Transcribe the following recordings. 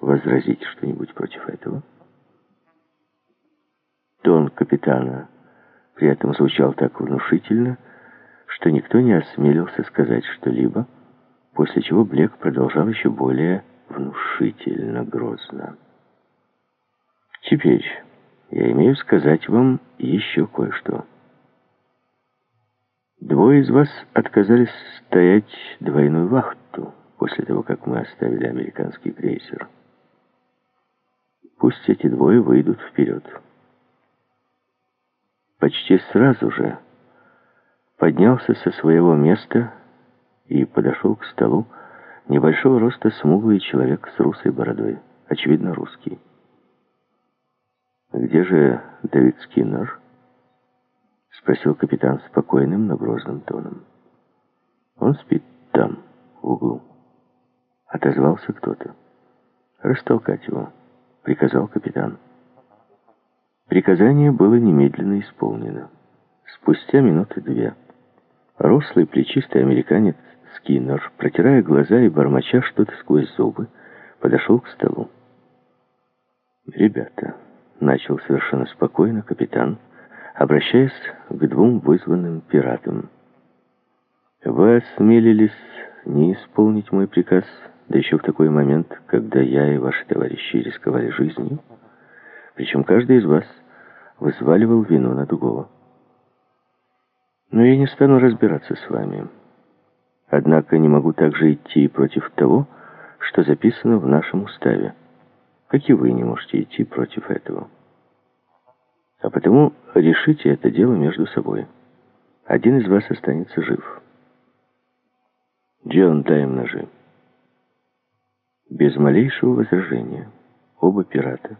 возразить что-нибудь против этого? Тон капитана при этом звучал так внушительно, что никто не осмелился сказать что-либо, после чего Блек продолжал еще более внушительно, грозно. «Теперь я имею сказать вам еще кое-что. Двое из вас отказались стоять двойную вахту после того, как мы оставили американский крейсер. Пусть эти двое выйдут вперед. Почти сразу же поднялся со своего места и подошел к столу небольшого роста смуглый человек с русой бородой, очевидно, русский. «Где же Давид Скиннер?» — спросил капитан спокойным, но грозным тоном. «Он спит там, в углу». Отозвался кто-то. «Растолкать его», — приказал капитан. Приказание было немедленно исполнено. Спустя минуты две рослый плечистый американец Скиннер, протирая глаза и бормоча что-то сквозь зубы, подошел к столу. «Ребята», — начал совершенно спокойно капитан, обращаясь к двум вызванным пиратам. «Вы осмелились не исполнить мой приказ, да еще в такой момент, когда я и ваши товарищи рисковали жизнью?» Причем каждый из вас взваливал вину на другого. Но я не стану разбираться с вами. Однако не могу также идти против того, что записано в нашем уставе, как и вы не можете идти против этого. А потому решите это дело между собой. Один из вас останется жив. Джон, дай им ножи. Без малейшего возражения оба пирата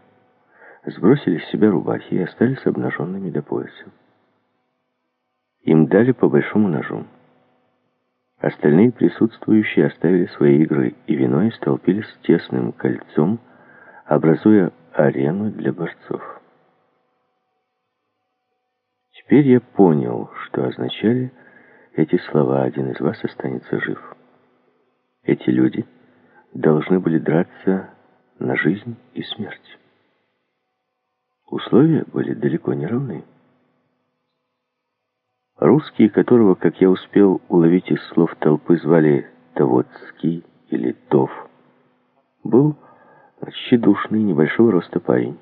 сбросили с себя рубахи и остались обнаженными до пояса. Им дали по большому ножу. Остальные присутствующие оставили свои игры и вино и столпились тесным кольцом, образуя арену для борцов. Теперь я понял, что означали эти слова «один из вас останется жив». Эти люди должны были драться на жизнь и смерть. Условия были далеко не равны. Русский, которого, как я успел уловить из слов толпы, звали Таводский или Тов, был тщедушный, небольшого роста парень.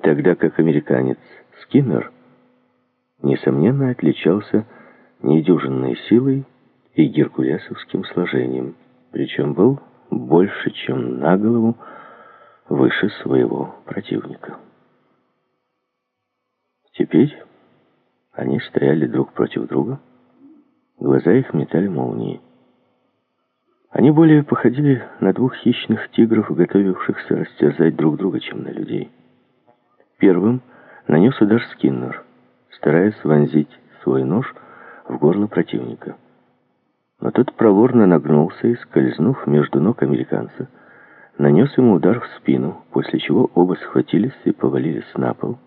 Тогда как американец Скиннер, несомненно, отличался недюжинной силой и геркулесовским сложением, причем был больше, чем на голову выше своего противника. Теперь они стояли друг против друга, глаза их метали молнии. Они более походили на двух хищных тигров, готовившихся растерзать друг друга, чем на людей. Первым нанес удар Скиннер, стараясь вонзить свой нож в горло противника. Но тот проворно нагнулся и, скользнув между ног американца, нанес ему удар в спину, после чего оба схватились и повалились на пол,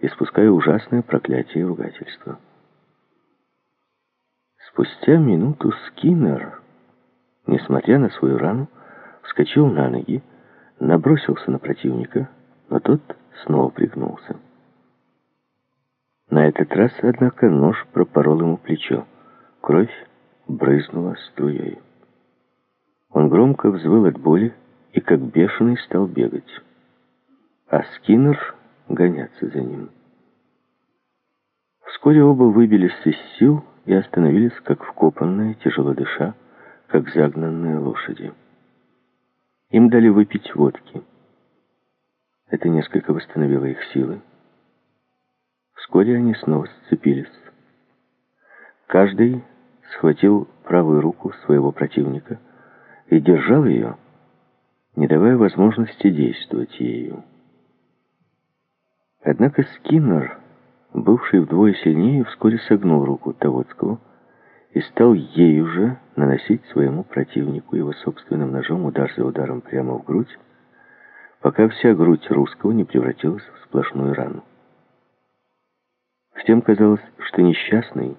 испуская ужасное проклятие и ругательство. Спустя минуту Скиннер, несмотря на свою рану, вскочил на ноги, набросился на противника, но тот снова пригнулся. На этот раз, однако, нож пропорол ему плечо. Кровь брызнула струей. Он громко взвыл от боли и, как бешеный, стал бегать. А Скиннер гоняться за ним. Вскоре оба выбились из сил и остановились, как вкопанные, тяжело дыша, как загнанные лошади. Им дали выпить водки. Это несколько восстановило их силы. Вскоре они снова сцепились. Каждый схватил правую руку своего противника и держал ее, не давая возможности действовать ею. Однако Скиннер, бывший вдвое сильнее, вскоре согнул руку Таводского и стал ею же наносить своему противнику его собственным ножом удар за ударом прямо в грудь, пока вся грудь русского не превратилась в сплошную рану. Всем казалось, что несчастный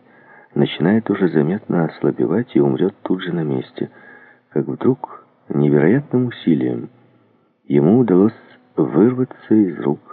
начинает уже заметно ослабевать и умрет тут же на месте, как вдруг невероятным усилием ему удалось вырваться из рук